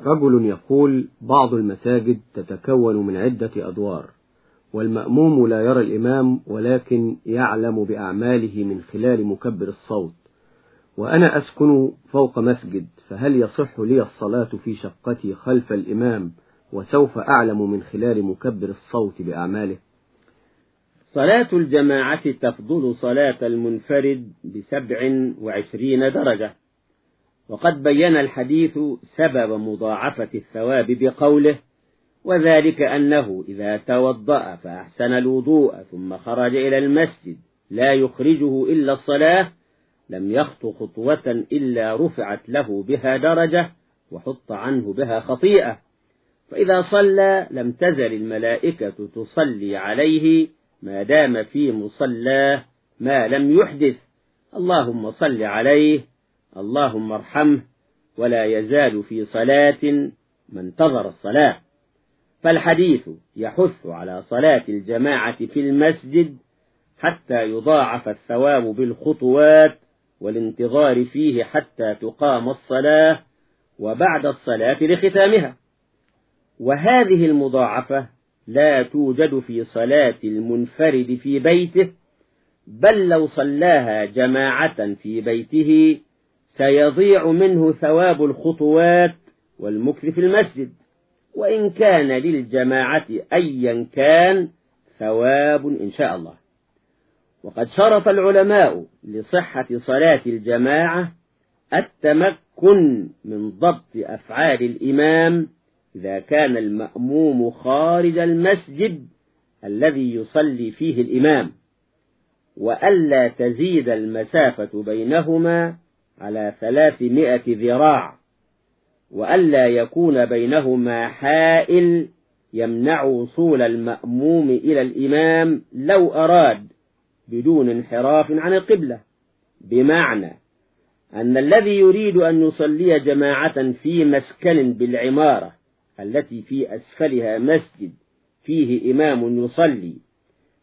رجل يقول بعض المساجد تتكون من عدة أدوار والمأموم لا يرى الإمام ولكن يعلم بأعماله من خلال مكبر الصوت. وأنا أسكن فوق مسجد فهل يصح لي الصلاة في شقتي خلف الإمام وسوف أعلم من خلال مكبر الصوت بأعماله؟ صلاة الجماعة تفضل صلاة المنفرد بسبع وعشرين درجة. وقد بين الحديث سبب مضاعفة الثواب بقوله وذلك أنه إذا توضأ فأحسن الوضوء ثم خرج إلى المسجد لا يخرجه إلا الصلاة لم يخط خطوة إلا رفعت له بها درجة وحط عنه بها خطيئة. فإذا صلى لم تزل الملائكة تصلي عليه ما دام في مصلاه ما لم يحدث. اللهم صل عليه اللهم ارحمه ولا يزال في صلاة ما انتظر الصلاة. فالحديث يحث على صلاة الجماعة في المسجد حتى يضاعف الثواب بالخطوات والانتظار فيه حتى تقام الصلاة وبعد الصلاة لختامها. وهذه المضاعفة لا توجد في صلاة المنفرد في بيته بل لو صلاها جماعة في بيته سيضيع منه ثواب الخطوات والمكث في المسجد وإن كان للجماعة أيا كان ثواب إن شاء الله. وقد شرط العلماء لصحة صلاة الجماعة التمكن من ضبط أفعال الإمام إذا كان المأموم خارج المسجد الذي يصلي فيه الإمام وألا تزيد المسافة بينهما على ثلاثمائة ذراع وألا يكون بينهما حائل يمنع وصول المأموم إلى الإمام لو أراد بدون انحراف عن القبلة. بمعنى أن الذي يريد أن يصلي جماعة في مسكن بالعمارة التي في أسفلها مسجد فيه إمام يصلي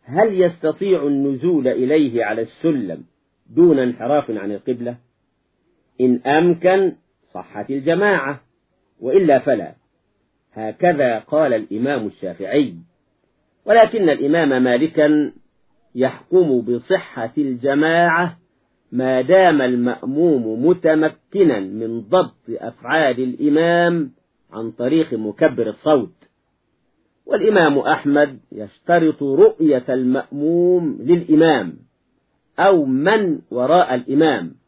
هل يستطيع النزول إليه على السلم دون انحراف عن القبلة؟ إن أمكن صحت الجماعة وإلا فلا. هكذا قال الإمام الشافعي. ولكن الإمام مالكا يحكم بصحة الجماعة ما دام المأموم متمكنا من ضبط أفعال الإمام عن طريق مكبر الصوت. والإمام أحمد يشترط رؤية المأموم للإمام أو من وراء الإمام.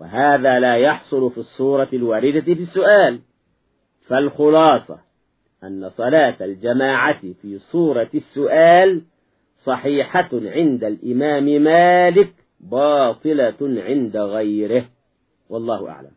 وهذا لا يحصل في الصورة الواردة في السؤال. فالخلاصة أن صلاة الجماعة في صورة السؤال صحيحة عند الإمام مالك باطلة عند غيره. والله أعلم.